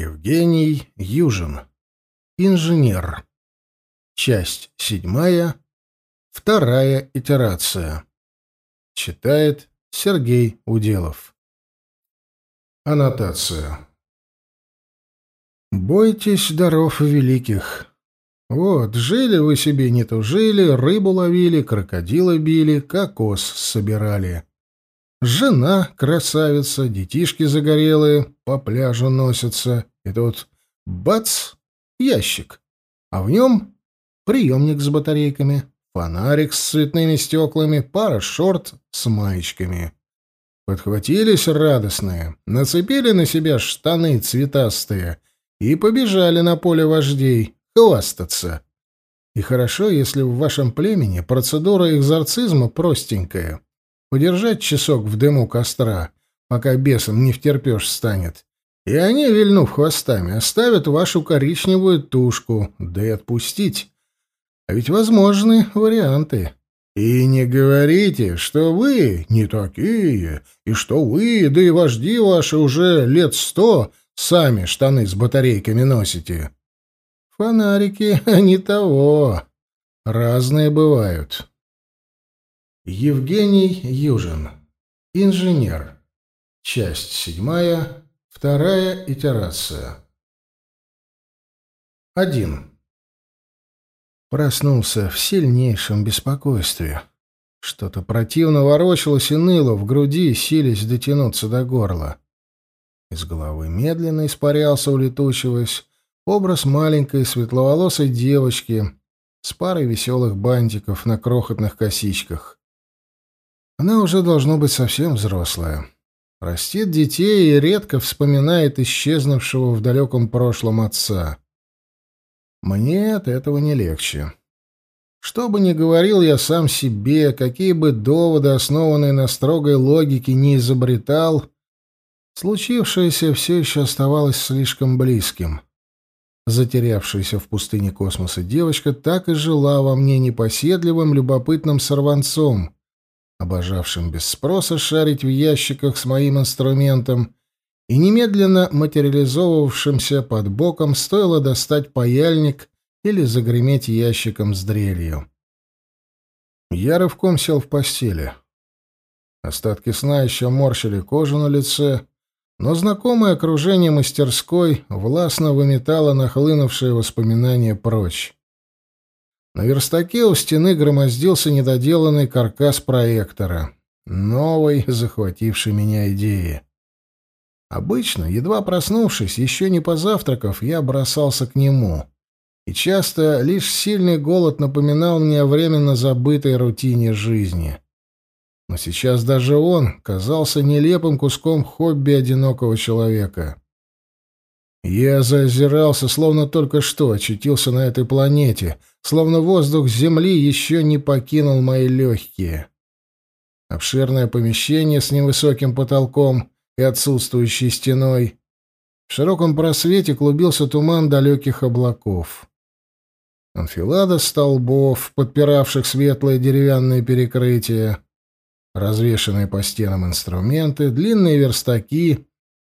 Евгений Южин. Инженер. Часть седьмая. Вторая итерация. Читает Сергей Уделов. Аннотация. Бойтесь даров великих. Вот, жили вы себе не тужили, рыбу ловили, крокодила били, кокос собирали. Жена красавица, детишки загорелые по пляжу носятся. И тут бац, ящик. А в нем приемник с батарейками, фонарик с цветными стеклами, пара шорт с маечками. Подхватились радостные, нацепили на себя штаны цветастые и побежали на поле вождей хвастаться. И хорошо, если в вашем племени процедура экзорцизма простенькая — подержать часок в дыму костра, пока бесом не втерпешь станет. И они, вильнув хвостами, оставят вашу коричневую тушку, да и отпустить. А ведь возможны варианты. И не говорите, что вы не такие, и что вы, да и вожди ваши уже лет сто сами штаны с батарейками носите. Фонарики, они того. Разные бывают. Евгений Южин. Инженер. Часть седьмая. Вторая итерация. Один. Проснулся в сильнейшем беспокойстве. Что-то противно ворочалось и ныло в груди, силясь дотянуться до горла. Из головы медленно испарялся, улетучиваясь, образ маленькой светловолосой девочки с парой веселых бантиков на крохотных косичках. Она уже должно быть совсем взрослая. Растит детей и редко вспоминает исчезнувшего в далеком прошлом отца. Мне от этого не легче. Что бы ни говорил я сам себе, какие бы доводы, основанные на строгой логике, не изобретал, случившееся все еще оставалось слишком близким. Затерявшаяся в пустыне космоса девочка так и жила во мне непоседливым, любопытным сорванцом, обожавшим без спроса шарить в ящиках с моим инструментом и немедленно материализовывавшимся под боком, стоило достать паяльник или загреметь ящиком с дрелью. Я рывком сел в постели. Остатки сна еще морщили кожу на лице, но знакомое окружение мастерской властно выметало нахлынувшие воспоминания прочь. На верстаке у стены громоздился недоделанный каркас проектора. Новой, захватившей меня идеи. Обычно, едва проснувшись, еще не позавтракав, я бросался к нему. И часто лишь сильный голод напоминал мне о временно забытой рутине жизни. Но сейчас даже он казался нелепым куском хобби одинокого человека. Я заозирался, словно только что очутился на этой планете, словно воздух Земли еще не покинул мои легкие. Обширное помещение с невысоким потолком и отсутствующей стеной. В широком просвете клубился туман далеких облаков. Анфилада столбов, подпиравших светлое деревянное перекрытие, развешанные по стенам инструменты, длинные верстаки —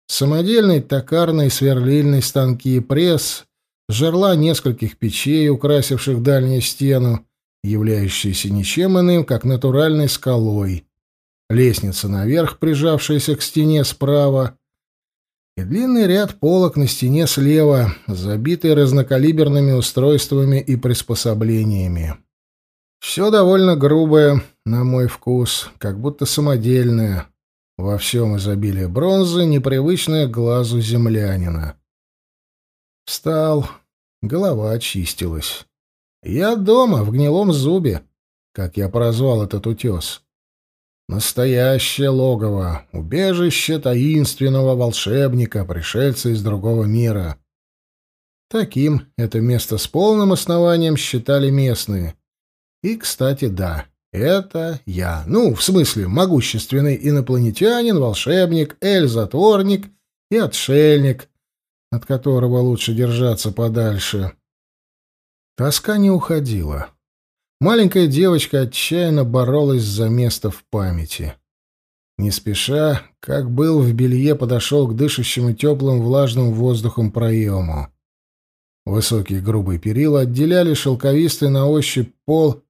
Самодельный токарный сверлильный станки и пресс, жерла нескольких печей, украсивших дальнюю стену, являющиеся ничем иным, как натуральной скалой, лестница наверх, прижавшаяся к стене справа, и длинный ряд полок на стене слева, забитый разнокалиберными устройствами и приспособлениями. Все довольно грубое, на мой вкус, как будто самодельное, во всем изобилие бронзы, непривычная глазу землянина. Встал, голова очистилась. Я дома, в гнилом зубе, как я прозвал этот утес. Настоящее логово, убежище таинственного волшебника, пришельца из другого мира. Таким это место с полным основанием считали местные. И, кстати, да, это я. Ну, в смысле, могущественный инопланетянин, волшебник, эль-затворник и отшельник, от которого лучше держаться подальше. Тоска не уходила. Маленькая девочка отчаянно боролась за место в памяти. Не спеша, как был в белье, подошел к дышащему теплым влажным воздухом проему. Высокие грубые перила отделяли шелковистый на ощупь пол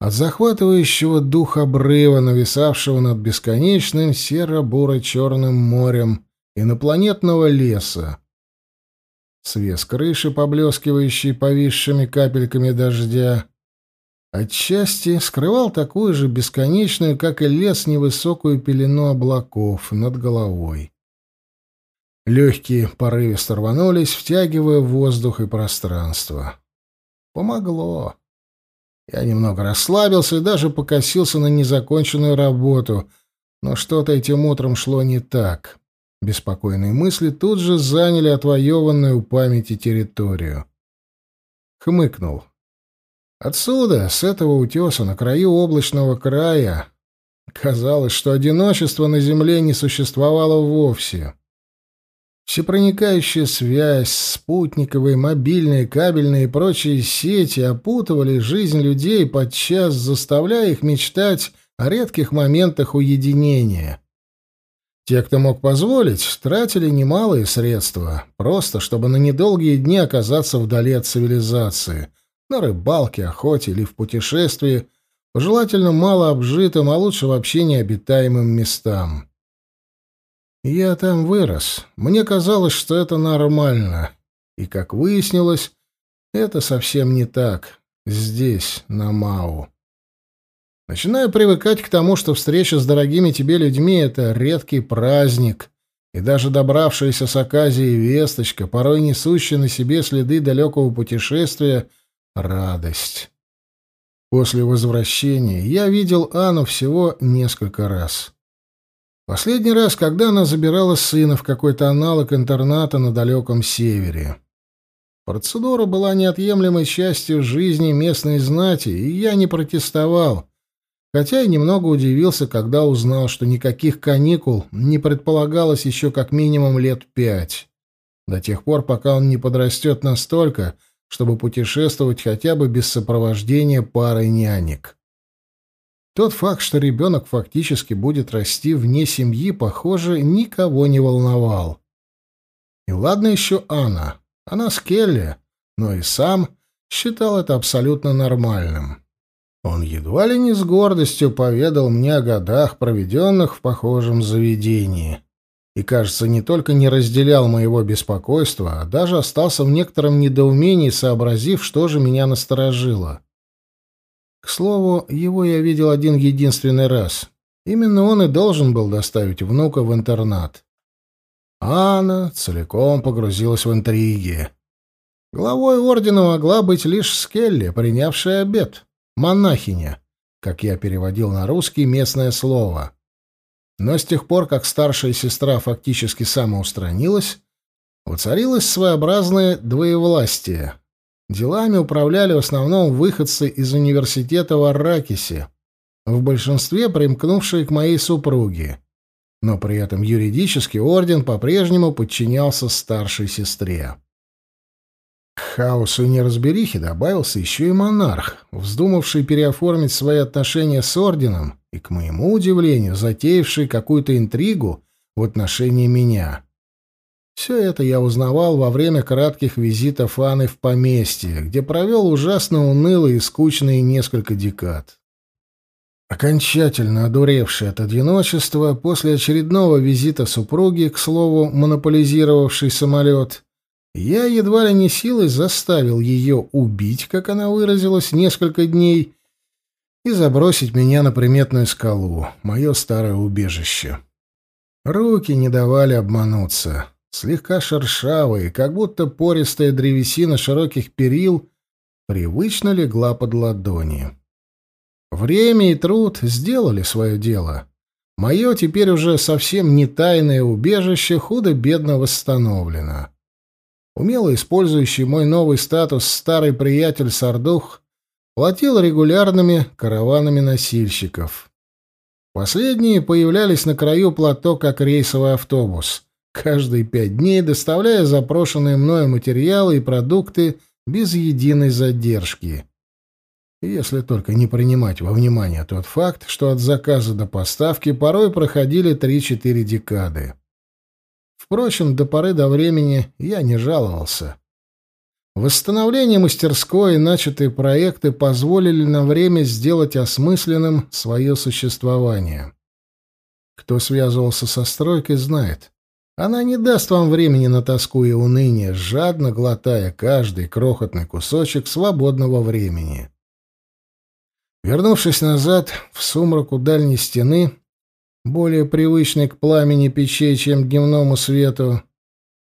от захватывающего дух обрыва, нависавшего над бесконечным серо-буро-черным морем инопланетного леса. Свес крыши, поблескивающий повисшими капельками дождя, отчасти скрывал такую же бесконечную, как и лес, невысокую пелену облаков над головой. Легкие порывисто рванулись, втягивая воздух и пространство. Помогло. Я немного расслабился и даже покосился на незаконченную работу, но что-то этим утром шло не так. Беспокойные мысли тут же заняли отвоеванную у памяти территорию. Хмыкнул. Отсюда, с этого утеса, на краю облачного края, казалось, что одиночество на земле не существовало вовсе. Всепроникающая связь, спутниковые, мобильные, кабельные и прочие сети опутывали жизнь людей, подчас заставляя их мечтать о редких моментах уединения. Те, кто мог позволить, тратили немалые средства, просто чтобы на недолгие дни оказаться вдали от цивилизации — на рыбалке, охоте или в путешествии, желательно мало обжитым, а лучше вообще необитаемым местам. Я там вырос. Мне казалось, что это нормально. И, как выяснилось, это совсем не так. Здесь, на Мау. Начинаю привыкать к тому, что встреча с дорогими тебе людьми — это редкий праздник, и даже добравшаяся с Аказии весточка, порой несущая на себе следы далекого путешествия — радость. После возвращения я видел Анну всего несколько раз. Последний раз, когда она забирала сына в какой-то аналог интерната на далеком севере. Процедура была неотъемлемой частью жизни местной знати, и я не протестовал, хотя и немного удивился, когда узнал, что никаких каникул не предполагалось еще как минимум лет пять, до тех пор, пока он не подрастет настолько, чтобы путешествовать хотя бы без сопровождения пары нянек. Тот факт, что ребенок фактически будет расти вне семьи, похоже, никого не волновал. И ладно еще Анна. Она с Келли, но и сам считал это абсолютно нормальным. Он едва ли не с гордостью поведал мне о годах, проведенных в похожем заведении и, кажется, не только не разделял моего беспокойства, а даже остался в некотором недоумении, сообразив, что же меня насторожило. К слову, его я видел один единственный раз. Именно он и должен был доставить внука в интернат. Анна целиком погрузилась в интриги. Главой ордена могла быть лишь Скелли, принявшая обед, монахиня, как я переводил на русский местное слово. Но с тех пор, как старшая сестра фактически самоустранилась, воцарилось своеобразное двоевластие. Делами управляли в основном выходцы из университета в Арракисе, в большинстве примкнувшие к моей супруге. Но при этом юридический орден по-прежнему подчинялся старшей сестре. К хаосу и неразберихе добавился еще и монарх, вздумавший переоформить свои отношения с орденом и, к моему удивлению, затеявший какую-то интригу в отношении меня. Все это я узнавал во время кратких визитов Анны в поместье, где провел ужасно унылые и скучные несколько декад. Окончательно одуревший от одиночества, после очередного визита супруги, к слову, монополизировавший самолет, я едва ли не силой заставил ее убить, как она выразилась, несколько дней и забросить меня на приметную скалу, мое старое убежище. Руки не давали обмануться. Слегка шершавые, как будто пористая древесина широких перил, привычно легла под ладони. Время и труд сделали свое дело. Мое теперь уже совсем не тайное убежище худо-бедно восстановлено. Умело использующий мой новый статус старый приятель Сардух платил регулярными караванами носильщиков. Последние появлялись на краю плато как рейсовый автобус, каждые пять дней доставляя запрошенные мною материалы и продукты без единой задержки. если только не принимать во внимание тот факт, что от заказа до поставки порой проходили 3-4 декады. Впрочем, до поры до времени я не жаловался. Восстановление мастерской и начатые проекты позволили на время сделать осмысленным свое существование. Кто связывался со стройкой, знает. Она не даст вам времени на тоску и уныние, жадно глотая каждый крохотный кусочек свободного времени. Вернувшись назад, в сумрак у дальней стены, более привычной к пламени печей, чем к дневному свету,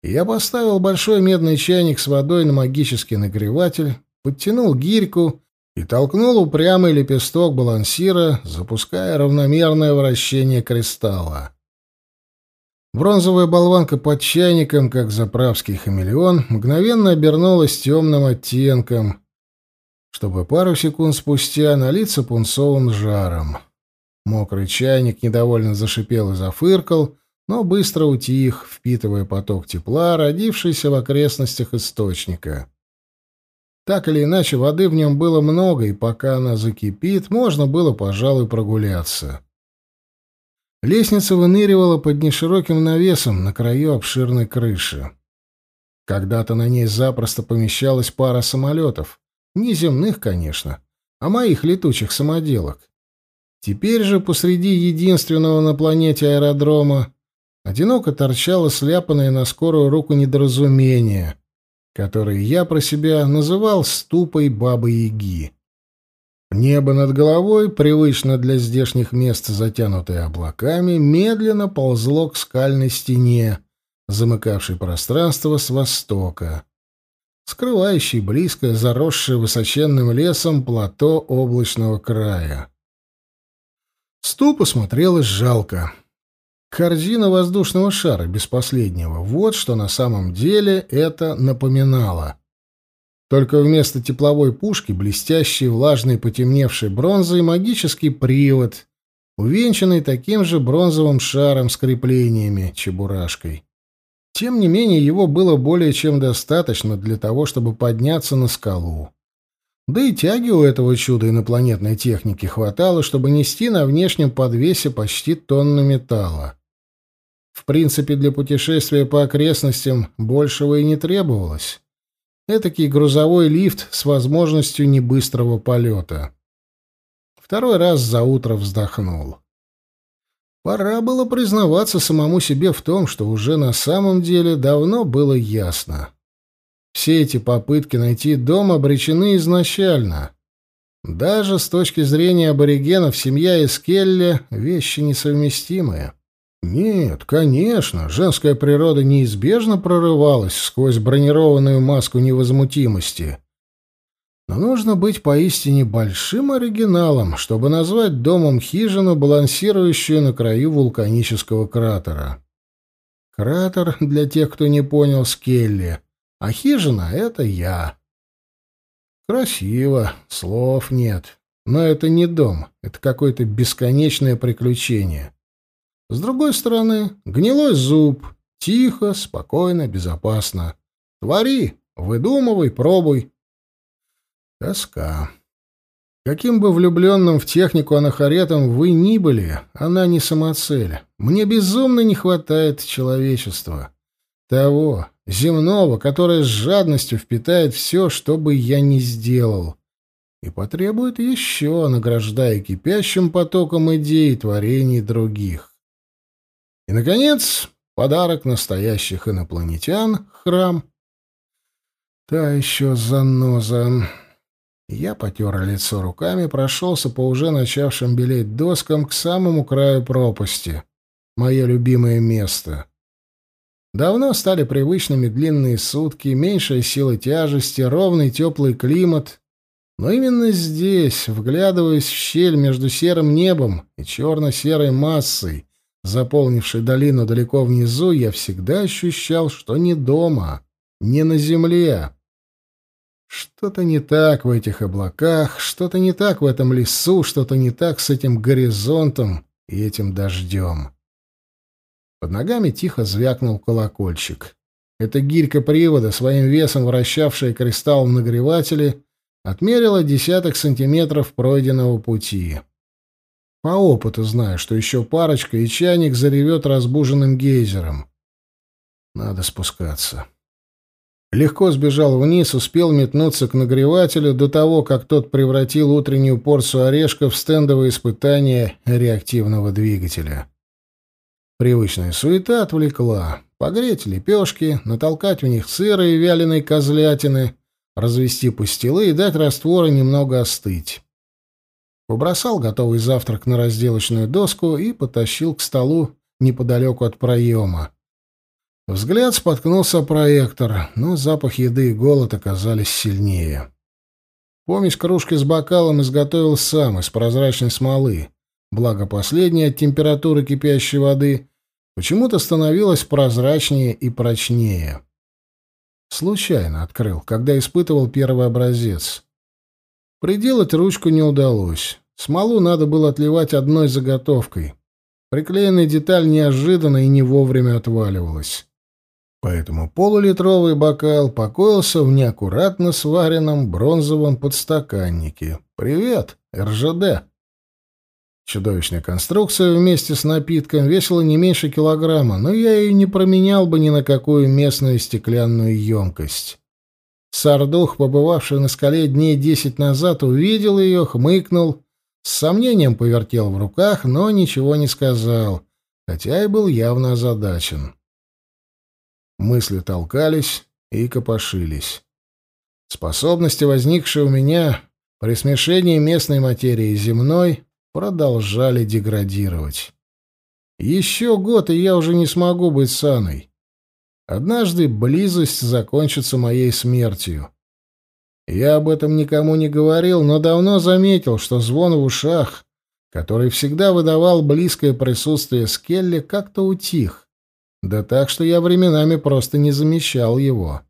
я поставил большой медный чайник с водой на магический нагреватель, подтянул гирьку и толкнул упрямый лепесток балансира, запуская равномерное вращение кристалла. Бронзовая болванка под чайником, как заправский хамелеон, мгновенно обернулась темным оттенком, чтобы пару секунд спустя налиться пунцовым жаром. Мокрый чайник недовольно зашипел и зафыркал, но быстро утих, впитывая поток тепла, родившийся в окрестностях источника. Так или иначе, воды в нем было много, и пока она закипит, можно было, пожалуй, прогуляться. Лестница выныривала под нешироким навесом на краю обширной крыши. Когда-то на ней запросто помещалась пара самолетов. Не земных, конечно, а моих летучих самоделок. Теперь же посреди единственного на планете аэродрома одиноко торчало сляпанное на скорую руку недоразумение, которое я про себя называл ступой Бабы-Яги. Небо над головой, привычно для здешних мест затянутое облаками, медленно ползло к скальной стене, замыкавшей пространство с востока скрывающий близкое, заросшее высоченным лесом плато облачного края. Ступа смотрелось жалко. Корзина воздушного шара без последнего. Вот что на самом деле это напоминало. Только вместо тепловой пушки блестящий, влажный, потемневший бронзой магический привод, увенчанный таким же бронзовым шаром с креплениями, чебурашкой. Тем не менее, его было более чем достаточно для того, чтобы подняться на скалу. Да и тяги у этого чуда инопланетной техники хватало, чтобы нести на внешнем подвесе почти тонну металла. В принципе, для путешествия по окрестностям большего и не требовалось. Этакий грузовой лифт с возможностью небыстрого полета. Второй раз за утро вздохнул. Пора было признаваться самому себе в том, что уже на самом деле давно было ясно. Все эти попытки найти дом обречены изначально. Даже с точки зрения аборигенов семья и Скелли — вещи несовместимые. Нет, конечно, женская природа неизбежно прорывалась сквозь бронированную маску невозмутимости. Но нужно быть поистине большим оригиналом, чтобы назвать домом хижину, балансирующую на краю вулканического кратера. Кратер, для тех, кто не понял, Скелли, а хижина — это я. Красиво, слов нет. Но это не дом, это какое-то бесконечное приключение. С другой стороны, гнилой зуб. Тихо, спокойно, безопасно. Твори, выдумывай, пробуй. Тоска. Каким бы влюбленным в технику анахаретом вы ни были, она не самоцель. Мне безумно не хватает человечества. Того, земного, которое с жадностью впитает все, что бы я ни сделал. И потребует еще, награждая кипящим потоком идей творений других. И, наконец, подарок настоящих инопланетян — храм. Та еще заноза... Я потер лицо руками, прошелся по уже начавшим белеть доскам к самому краю пропасти. Мое любимое место. Давно стали привычными длинные сутки, меньшая сила тяжести, ровный теплый климат. Но именно здесь, вглядываясь в щель между серым небом и черно-серой массой, заполнившей долину далеко внизу, я всегда ощущал, что не дома, не на земле, что-то не так в этих облаках, что-то не так в этом лесу, что-то не так с этим горизонтом и этим дождем. Под ногами тихо звякнул колокольчик. Эта гирька привода, своим весом вращавшая кристалл в нагревателе, отмерила десяток сантиметров пройденного пути. По опыту знаю, что еще парочка, и чайник заревет разбуженным гейзером. Надо спускаться. Легко сбежал вниз, успел метнуться к нагревателю до того, как тот превратил утреннюю порцию орешка в стендовое испытание реактивного двигателя. Привычная суета отвлекла. Погреть лепешки, натолкать в них сыра и вяленой козлятины, развести пастилы и дать раствору немного остыть. Побросал готовый завтрак на разделочную доску и потащил к столу неподалеку от проема. Взгляд споткнулся о проектор, но запах еды и голод оказались сильнее. Помесь кружки с бокалом изготовил сам из прозрачной смолы, благо последняя от температуры кипящей воды почему-то становилась прозрачнее и прочнее. Случайно открыл, когда испытывал первый образец. Приделать ручку не удалось. Смолу надо было отливать одной заготовкой. Приклеенная деталь неожиданно и не вовремя отваливалась. Поэтому полулитровый бокал покоился в неаккуратно сваренном бронзовом подстаканнике. «Привет, РЖД!» Чудовищная конструкция вместе с напитком весила не меньше килограмма, но я ее не променял бы ни на какую местную стеклянную емкость. Сардух, побывавший на скале дней десять назад, увидел ее, хмыкнул, с сомнением повертел в руках, но ничего не сказал, хотя и был явно озадачен. Мысли толкались и копошились. Способности, возникшие у меня при смешении местной материи и земной, продолжали деградировать. Еще год, и я уже не смогу быть Саной. Однажды близость закончится моей смертью. Я об этом никому не говорил, но давно заметил, что звон в ушах, который всегда выдавал близкое присутствие Скелли, как-то утих. Да так, что я временами просто не замечал его.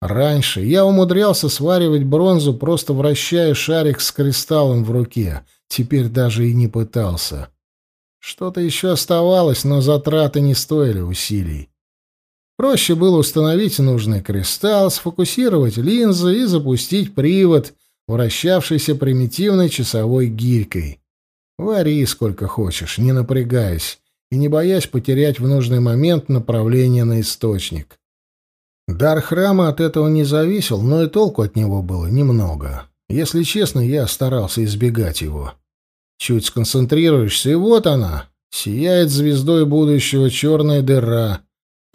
Раньше я умудрялся сваривать бронзу, просто вращая шарик с кристаллом в руке. Теперь даже и не пытался. Что-то еще оставалось, но затраты не стоили усилий. Проще было установить нужный кристалл, сфокусировать линзы и запустить привод, вращавшийся примитивной часовой гирькой. Вари сколько хочешь, не напрягаясь и не боясь потерять в нужный момент направление на источник. Дар храма от этого не зависел, но и толку от него было немного. Если честно, я старался избегать его. Чуть сконцентрируешься, и вот она, сияет звездой будущего черная дыра.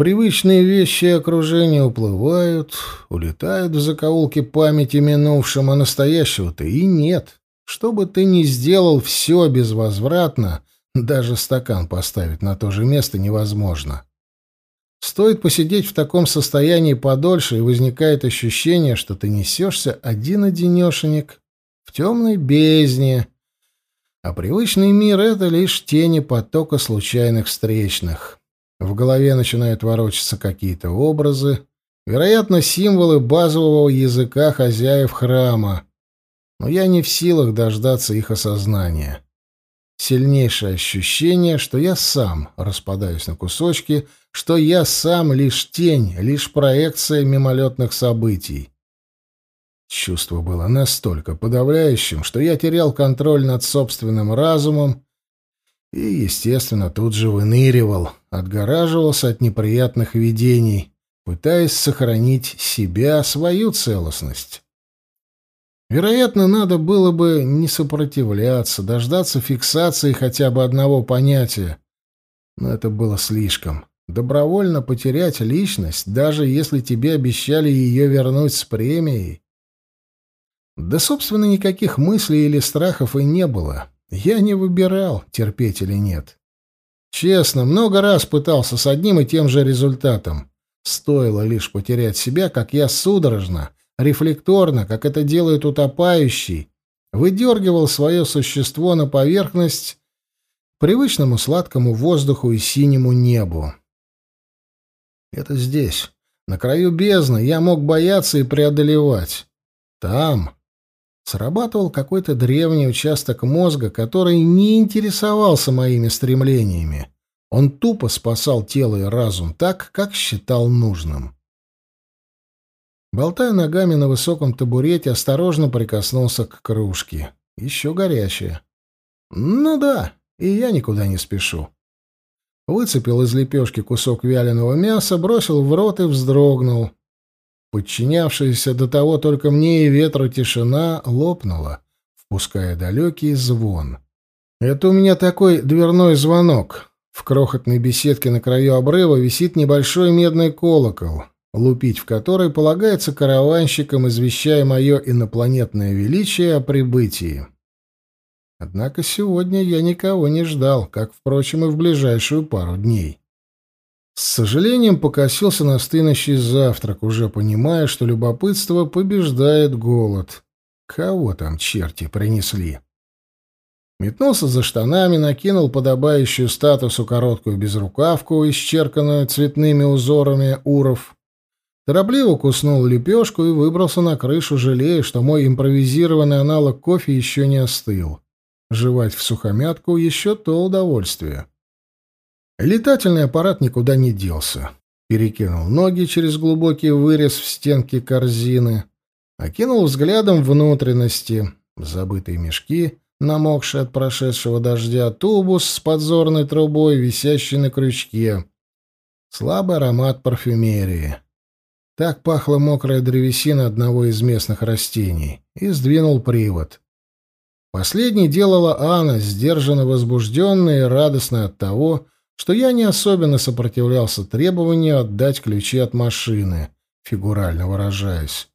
Привычные вещи и окружение уплывают, улетают в закоулки памяти минувшим, а настоящего-то и нет. Что бы ты ни сделал, все безвозвратно, даже стакан поставить на то же место невозможно. Стоит посидеть в таком состоянии подольше, и возникает ощущение, что ты несешься один-одинешенек в темной бездне, а привычный мир — это лишь тени потока случайных встречных. В голове начинают ворочаться какие-то образы, вероятно, символы базового языка хозяев храма, но я не в силах дождаться их осознания. Сильнейшее ощущение, что я сам распадаюсь на кусочки, что я сам лишь тень, лишь проекция мимолетных событий. Чувство было настолько подавляющим, что я терял контроль над собственным разумом и, естественно, тут же выныривал, отгораживался от неприятных видений, пытаясь сохранить себя, свою целостность. Вероятно, надо было бы не сопротивляться, дождаться фиксации хотя бы одного понятия. Но это было слишком. Добровольно потерять личность, даже если тебе обещали ее вернуть с премией. Да, собственно, никаких мыслей или страхов и не было. Я не выбирал, терпеть или нет. Честно, много раз пытался с одним и тем же результатом. Стоило лишь потерять себя, как я судорожно, рефлекторно, как это делает утопающий, выдергивал свое существо на поверхность привычному сладкому воздуху и синему небу. Это здесь, на краю бездны, я мог бояться и преодолевать. Там срабатывал какой-то древний участок мозга, который не интересовался моими стремлениями. Он тупо спасал тело и разум так, как считал нужным. Болтая ногами на высоком табурете, осторожно прикоснулся к кружке. Еще горячая. Ну да, и я никуда не спешу. Выцепил из лепешки кусок вяленого мяса, бросил в рот и вздрогнул. Подчинявшаяся до того только мне и ветру тишина лопнула, впуская далекий звон. Это у меня такой дверной звонок. В крохотной беседке на краю обрыва висит небольшой медный колокол лупить в которой полагается караванщикам, извещая мое инопланетное величие о прибытии. Однако сегодня я никого не ждал, как, впрочем, и в ближайшую пару дней. С сожалением покосился на стынущий завтрак, уже понимая, что любопытство побеждает голод. Кого там черти принесли? Метнулся за штанами, накинул подобающую статусу короткую безрукавку, исчерканную цветными узорами уров, Торопливо куснул лепешку и выбрался на крышу, жалея, что мой импровизированный аналог кофе еще не остыл. Жевать в сухомятку еще то удовольствие. Летательный аппарат никуда не делся. Перекинул ноги через глубокий вырез в стенке корзины, окинул взглядом внутренности, забытые мешки, намокшие от прошедшего дождя, тубус с подзорной трубой, висящий на крючке. Слабый аромат парфюмерии. Так пахла мокрая древесина одного из местных растений. И сдвинул привод. Последней делала Анна, сдержанно возбужденная и радостная от того, что я не особенно сопротивлялся требованию отдать ключи от машины, фигурально выражаясь.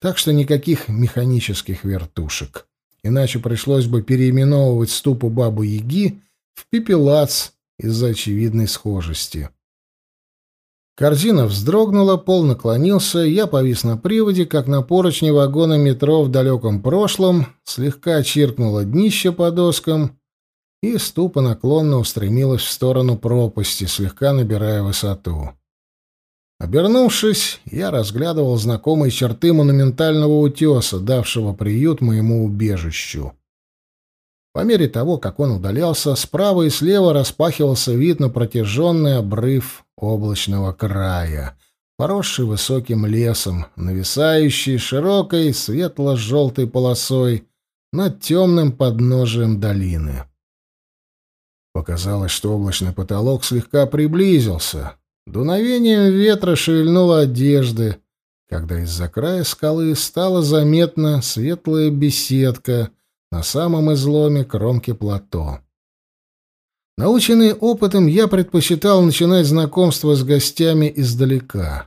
Так что никаких механических вертушек. Иначе пришлось бы переименовывать ступу бабы-яги в пепелац из-за очевидной схожести. Корзина вздрогнула, пол наклонился, я повис на приводе, как на поручне вагона метро в далеком прошлом, слегка чиркнуло днище по доскам, и ступа наклонно устремилась в сторону пропасти, слегка набирая высоту. Обернувшись, я разглядывал знакомые черты монументального утеса, давшего приют моему убежищу. По мере того, как он удалялся, справа и слева распахивался вид на протяженный обрыв облачного края, поросший высоким лесом, нависающий широкой светло-желтой полосой над темным подножием долины. Показалось, что облачный потолок слегка приблизился. Дуновением ветра шевельнуло одежды, когда из-за края скалы стала заметна светлая беседка на самом изломе кромки плато. Наученный опытом, я предпочитал начинать знакомство с гостями издалека.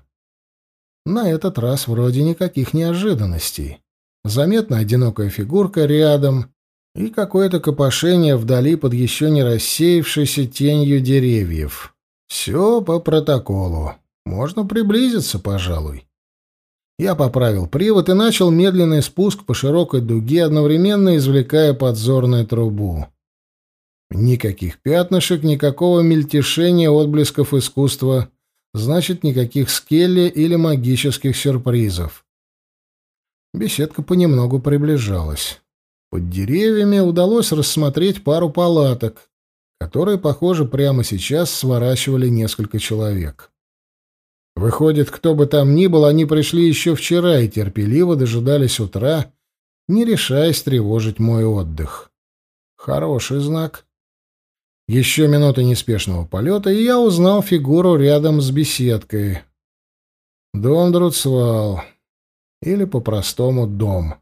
На этот раз вроде никаких неожиданностей. Заметна одинокая фигурка рядом и какое-то копошение вдали под еще не рассеявшейся тенью деревьев. Все по протоколу. Можно приблизиться, пожалуй. Я поправил привод и начал медленный спуск по широкой дуге, одновременно извлекая подзорную трубу. Никаких пятнышек, никакого мельтешения отблесков искусства, значит, никаких скелли или магических сюрпризов. Беседка понемногу приближалась. Под деревьями удалось рассмотреть пару палаток, которые, похоже, прямо сейчас сворачивали несколько человек. Выходит, кто бы там ни был, они пришли еще вчера и терпеливо дожидались утра, не решаясь тревожить мой отдых. Хороший знак. Еще минуты неспешного полета, и я узнал фигуру рядом с беседкой. Дом Друцвал. Или по-простому дом.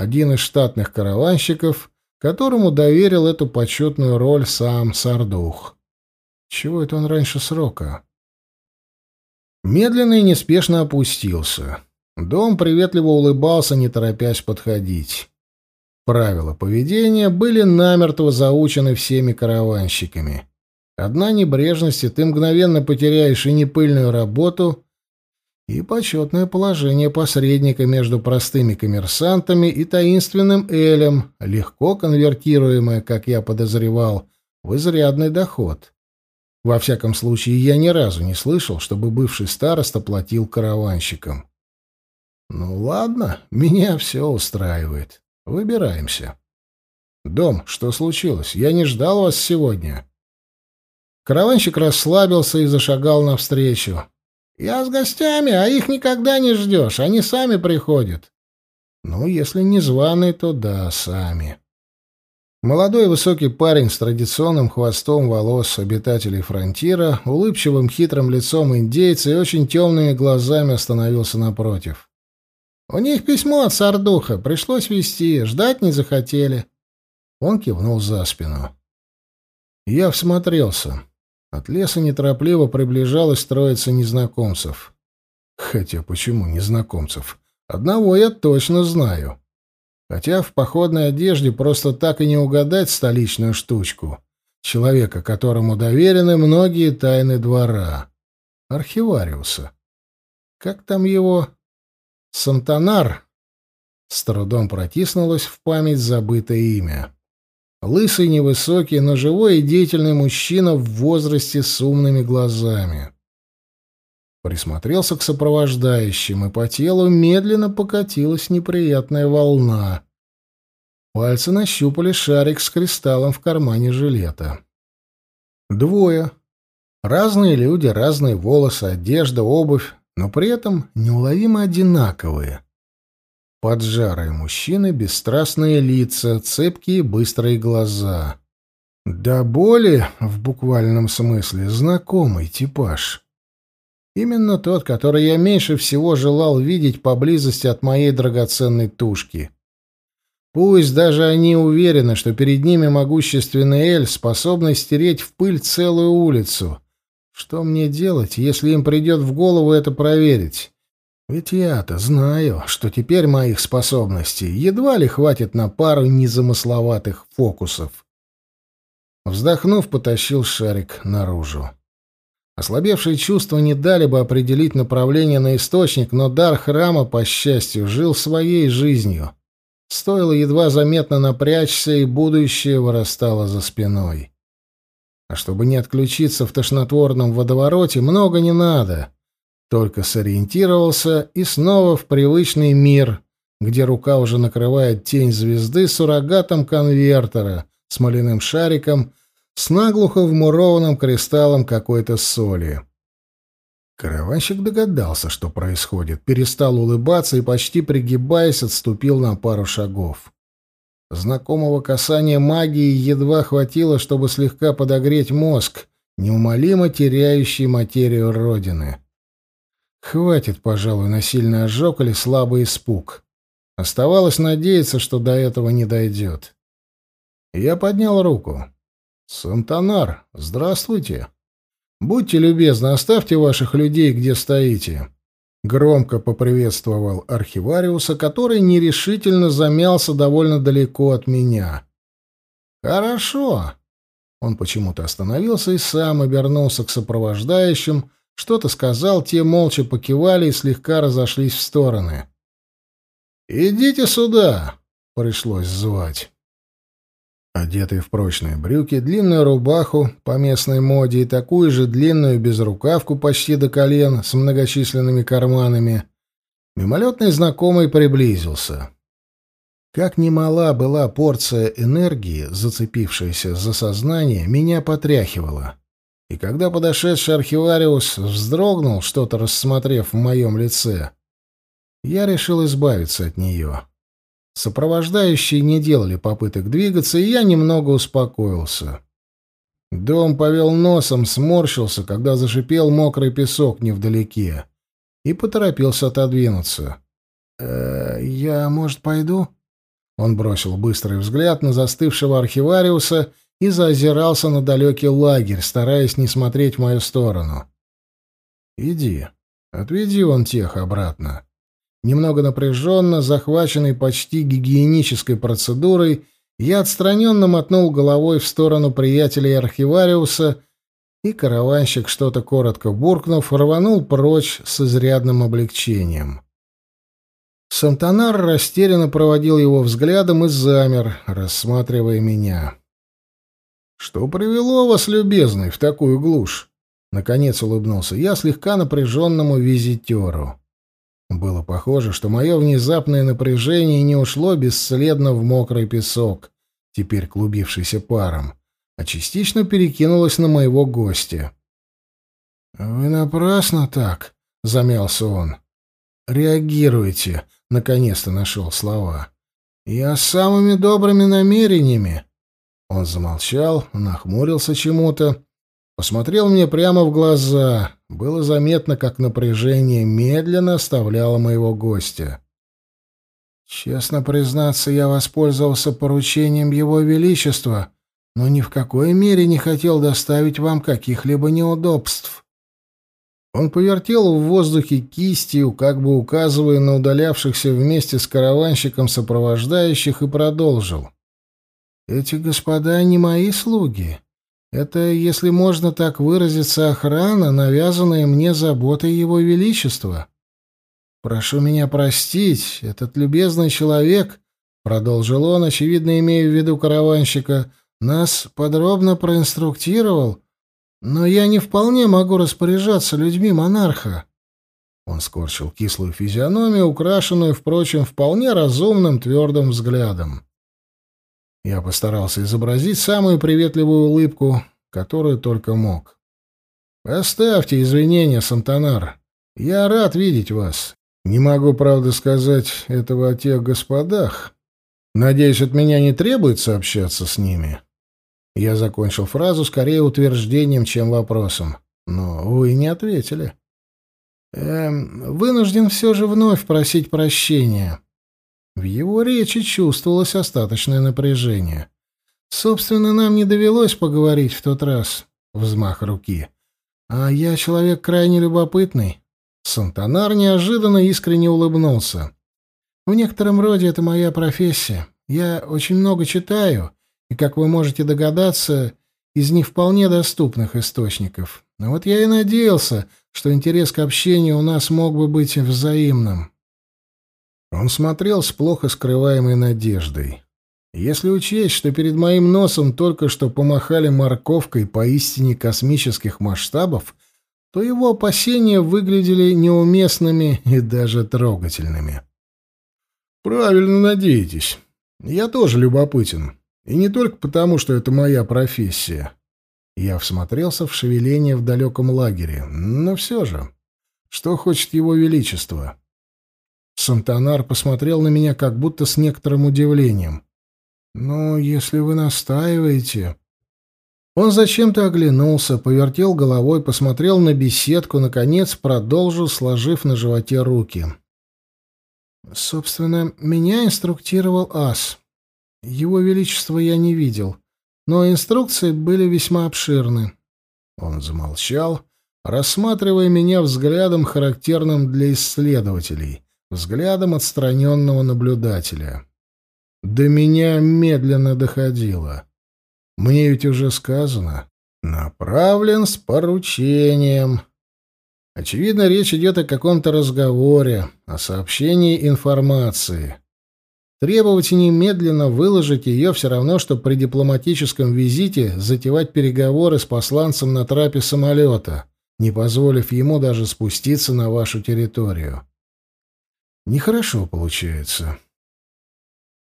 Один из штатных караванщиков, которому доверил эту почетную роль сам Сардух. Чего это он раньше срока? Медленно и неспешно опустился. Дом приветливо улыбался, не торопясь подходить. Правила поведения были намертво заучены всеми караванщиками. Одна небрежность, и ты мгновенно потеряешь и непыльную работу, и почетное положение посредника между простыми коммерсантами и таинственным Элем, легко конвертируемое, как я подозревал, в изрядный доход. Во всяком случае, я ни разу не слышал, чтобы бывший староста платил караванщикам. Ну ладно, меня все устраивает. Выбираемся. Дом, что случилось? Я не ждал вас сегодня. Караванщик расслабился и зашагал навстречу. «Я с гостями, а их никогда не ждешь, они сами приходят». «Ну, если не званые, то да, сами». Молодой высокий парень с традиционным хвостом волос обитателей фронтира, улыбчивым хитрым лицом индейца и очень темными глазами остановился напротив. «У них письмо от Сардуха, пришлось вести, ждать не захотели». Он кивнул за спину. Я всмотрелся. От леса неторопливо приближалась троица незнакомцев. Хотя почему незнакомцев? Одного я точно знаю. Хотя в походной одежде просто так и не угадать столичную штучку. Человека, которому доверены многие тайны двора. Архивариуса. Как там его? Сантанар. С трудом протиснулось в память забытое имя. Лысый, невысокий, но живой и деятельный мужчина в возрасте с умными глазами. Присмотрелся к сопровождающим, и по телу медленно покатилась неприятная волна. Пальцы нащупали шарик с кристаллом в кармане жилета. Двое. Разные люди, разные волосы, одежда, обувь, но при этом неуловимо одинаковые. Поджарые мужчины, бесстрастные лица, цепкие быстрые глаза. Да боли, в буквальном смысле, знакомый типаж. Именно тот, который я меньше всего желал видеть поблизости от моей драгоценной тушки. Пусть даже они уверены, что перед ними могущественный Эль, способный стереть в пыль целую улицу. Что мне делать, если им придет в голову это проверить? Ведь я-то знаю, что теперь моих способностей едва ли хватит на пару незамысловатых фокусов. Вздохнув, потащил шарик наружу. Ослабевшие чувства не дали бы определить направление на источник, но дар храма, по счастью, жил своей жизнью. Стоило едва заметно напрячься, и будущее вырастало за спиной. А чтобы не отключиться в тошнотворном водовороте, много не надо. Только сориентировался и снова в привычный мир, где рука уже накрывает тень звезды суррогатом конвертера, смоляным шариком с наглухо вмурованным кристаллом какой-то соли. Караванщик догадался, что происходит, перестал улыбаться и, почти пригибаясь, отступил на пару шагов. Знакомого касания магии едва хватило, чтобы слегка подогреть мозг, неумолимо теряющий материю Родины. Хватит, пожалуй, на сильный ожог или слабый испуг. Оставалось надеяться, что до этого не дойдет. Я поднял руку. «Сантанар, здравствуйте. Будьте любезны, оставьте ваших людей, где стоите». Громко поприветствовал архивариуса, который нерешительно замялся довольно далеко от меня. «Хорошо». Он почему-то остановился и сам обернулся к сопровождающим, что-то сказал, те молча покивали и слегка разошлись в стороны. «Идите сюда!» — пришлось звать. Одетый в прочные брюки, длинную рубаху по местной моде и такую же длинную безрукавку почти до колен с многочисленными карманами, мимолетный знакомый приблизился. Как немала была порция энергии, зацепившаяся за сознание, меня потряхивало. И когда подошедший архивариус вздрогнул, что-то рассмотрев в моем лице, я решил избавиться от нее. Сопровождающие не делали попыток двигаться, и я немного успокоился. Дом повел носом, сморщился, когда зашипел мокрый песок невдалеке, и поторопился отодвинуться. «Э, «Я, может, пойду?» Он бросил быстрый взгляд на застывшего архивариуса и заозирался на далекий лагерь, стараясь не смотреть в мою сторону. «Иди, отведи вон тех обратно». Немного напряженно, захваченный почти гигиенической процедурой, я отстраненно мотнул головой в сторону приятелей архивариуса, и караванщик, что-то коротко буркнув, рванул прочь с изрядным облегчением. Сантанар растерянно проводил его взглядом и замер, рассматривая меня. «Что привело вас, любезный, в такую глушь?» Наконец улыбнулся я слегка напряженному визитеру. Было похоже, что мое внезапное напряжение не ушло бесследно в мокрый песок, теперь клубившийся паром, а частично перекинулось на моего гостя. «Вы напрасно так», — замялся он. «Реагируйте», — наконец-то нашел слова. «Я самыми добрыми намерениями». Он замолчал, нахмурился чему-то, посмотрел мне прямо в глаза. Было заметно, как напряжение медленно оставляло моего гостя. «Честно признаться, я воспользовался поручением Его Величества», но ни в какой мере не хотел доставить вам каких-либо неудобств. Он повертел в воздухе кистью, как бы указывая на удалявшихся вместе с караванщиком сопровождающих, и продолжил. «Эти господа не мои слуги. Это, если можно так выразиться, охрана, навязанная мне заботой Его Величества. Прошу меня простить, этот любезный человек, — продолжил он, очевидно имея в виду караванщика, нас подробно проинструктировал, но я не вполне могу распоряжаться людьми монарха. Он скорчил кислую физиономию, украшенную, впрочем, вполне разумным твердым взглядом. Я постарался изобразить самую приветливую улыбку, которую только мог. «Оставьте извинения, Сантанар. Я рад видеть вас. Не могу, правда, сказать этого о тех господах. Надеюсь, от меня не требуется общаться с ними. Я закончил фразу скорее утверждением, чем вопросом. Но вы не ответили. Эм, вынужден все же вновь просить прощения. В его речи чувствовалось остаточное напряжение. Собственно, нам не довелось поговорить в тот раз. Взмах руки. А я человек крайне любопытный. Сантанар неожиданно искренне улыбнулся. В некотором роде это моя профессия. Я очень много читаю и, как вы можете догадаться, из не вполне доступных источников. Но вот я и надеялся, что интерес к общению у нас мог бы быть взаимным. Он смотрел с плохо скрываемой надеждой. Если учесть, что перед моим носом только что помахали морковкой поистине космических масштабов, то его опасения выглядели неуместными и даже трогательными. «Правильно надеетесь. Я тоже любопытен. И не только потому, что это моя профессия. Я всмотрелся в шевеление в далеком лагере. Но все же, что хочет его величество? Сантанар посмотрел на меня как будто с некоторым удивлением. «Ну, если вы настаиваете...» Он зачем-то оглянулся, повертел головой, посмотрел на беседку, наконец продолжил, сложив на животе руки. «Собственно, меня инструктировал ас. Его Величество я не видел, но инструкции были весьма обширны. Он замолчал, рассматривая меня взглядом, характерным для исследователей, взглядом отстраненного наблюдателя. До меня медленно доходило. Мне ведь уже сказано. Направлен с поручением. Очевидно, речь идет о каком-то разговоре, о сообщении информации. Требовать немедленно выложить ее все равно, что при дипломатическом визите затевать переговоры с посланцем на трапе самолета, не позволив ему даже спуститься на вашу территорию. Нехорошо получается.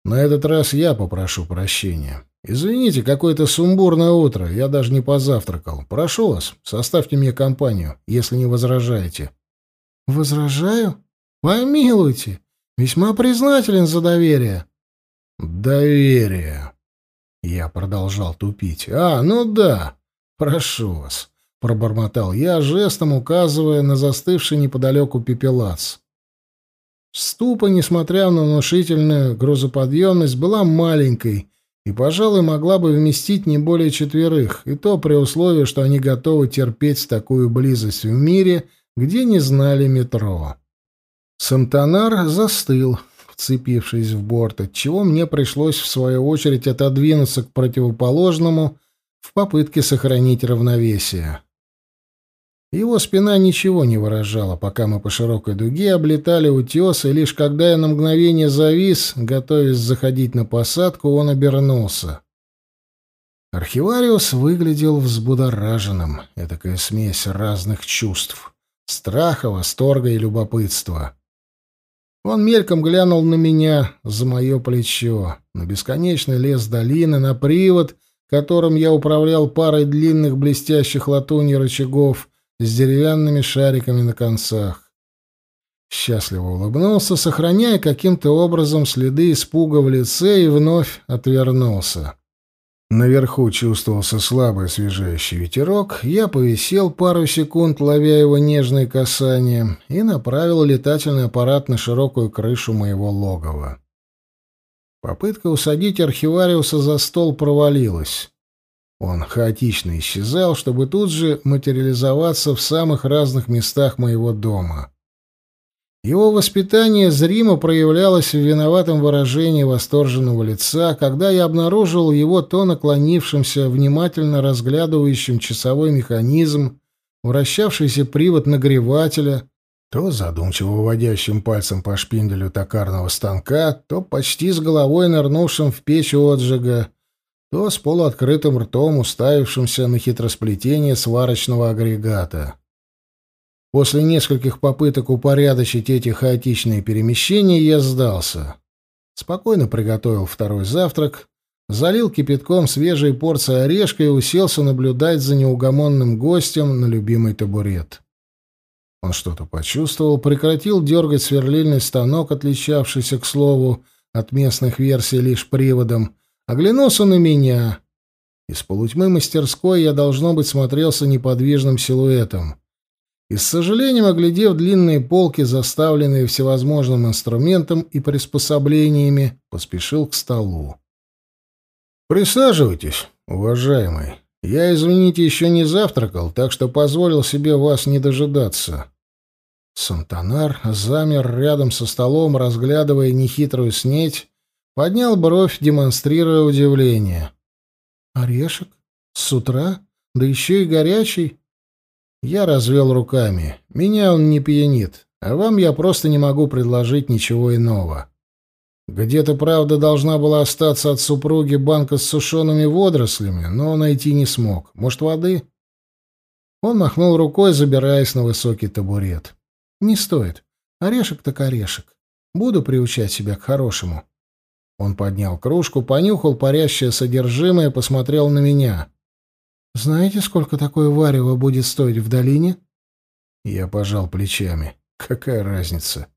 На этот раз я попрошу прощения. Извините, какое-то сумбурное утро, я даже не позавтракал. Прошу вас, составьте мне компанию, если не возражаете. Возражаю? Помилуйте. Весьма признателен за доверие. Доверие. Я продолжал тупить. А, ну да. Прошу вас, пробормотал я, жестом указывая на застывший неподалеку пепелац. Ступа, несмотря на внушительную грузоподъемность, была маленькой и, пожалуй, могла бы вместить не более четверых, и то при условии, что они готовы терпеть такую близость в мире, где не знали метро. Сантанар застыл, вцепившись в борт, отчего мне пришлось, в свою очередь, отодвинуться к противоположному в попытке сохранить равновесие. Его спина ничего не выражала, пока мы по широкой дуге облетали утес, лишь когда я на мгновение завис, готовясь заходить на посадку, он обернулся. Архивариус выглядел взбудораженным, этакая смесь разных чувств — страха, восторга и любопытства. Он мельком глянул на меня за мое плечо, на бесконечный лес долины, на привод, которым я управлял парой длинных блестящих латуней рычагов с деревянными шариками на концах. Счастливо улыбнулся, сохраняя каким-то образом следы испуга в лице и вновь отвернулся. Наверху чувствовался слабый освежающий ветерок, я повисел пару секунд, ловя его нежные касания, и направил летательный аппарат на широкую крышу моего логова. Попытка усадить архивариуса за стол провалилась. Он хаотично исчезал, чтобы тут же материализоваться в самых разных местах моего дома. Его воспитание зримо проявлялось в виноватом выражении восторженного лица, когда я обнаружил его то наклонившимся, внимательно разглядывающим часовой механизм, вращавшийся привод нагревателя, то задумчиво вводящим пальцем по шпинделю токарного станка, то почти с головой нырнувшим в печь отжига, то с полуоткрытым ртом уставившимся на хитросплетение сварочного агрегата. После нескольких попыток упорядочить эти хаотичные перемещения я сдался. Спокойно приготовил второй завтрак, залил кипятком свежие порции орешка и уселся наблюдать за неугомонным гостем на любимый табурет. Он что-то почувствовал, прекратил дергать сверлильный станок, отличавшийся, к слову, от местных версий лишь приводом, оглянулся на меня. Из полутьмы мастерской я, должно быть, смотрелся неподвижным силуэтом и, с сожалением оглядев длинные полки, заставленные всевозможным инструментом и приспособлениями, поспешил к столу. «Присаживайтесь, уважаемый. Я, извините, еще не завтракал, так что позволил себе вас не дожидаться». Сантанар замер рядом со столом, разглядывая нехитрую снеть, поднял бровь, демонстрируя удивление. «Орешек? С утра? Да еще и горячий?» Я развел руками. Меня он не пьянит, а вам я просто не могу предложить ничего иного. Где-то, правда, должна была остаться от супруги банка с сушеными водорослями, но найти не смог. Может, воды? Он махнул рукой, забираясь на высокий табурет. Не стоит. Орешек так орешек. Буду приучать себя к хорошему. Он поднял кружку, понюхал парящее содержимое, посмотрел на меня. Знаете, сколько такое варево будет стоить в долине? Я пожал плечами. Какая разница?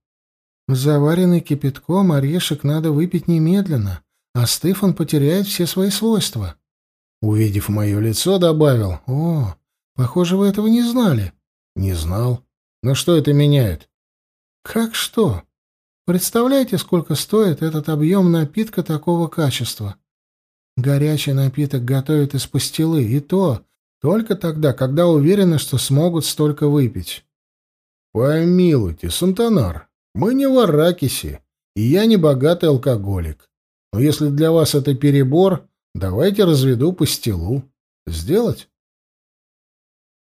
Заваренный кипятком орешек надо выпить немедленно, а Стефан потеряет все свои свойства. Увидев мое лицо, добавил. О, похоже, вы этого не знали. Не знал. Но что это меняет? Как что? Представляете, сколько стоит этот объем напитка такого качества? Горячий напиток готовят из пастилы, и то только тогда, когда уверены, что смогут столько выпить. Помилуйте, Сантанар, мы не в Аракисе, и я не богатый алкоголик. Но если для вас это перебор, давайте разведу пастилу. Сделать?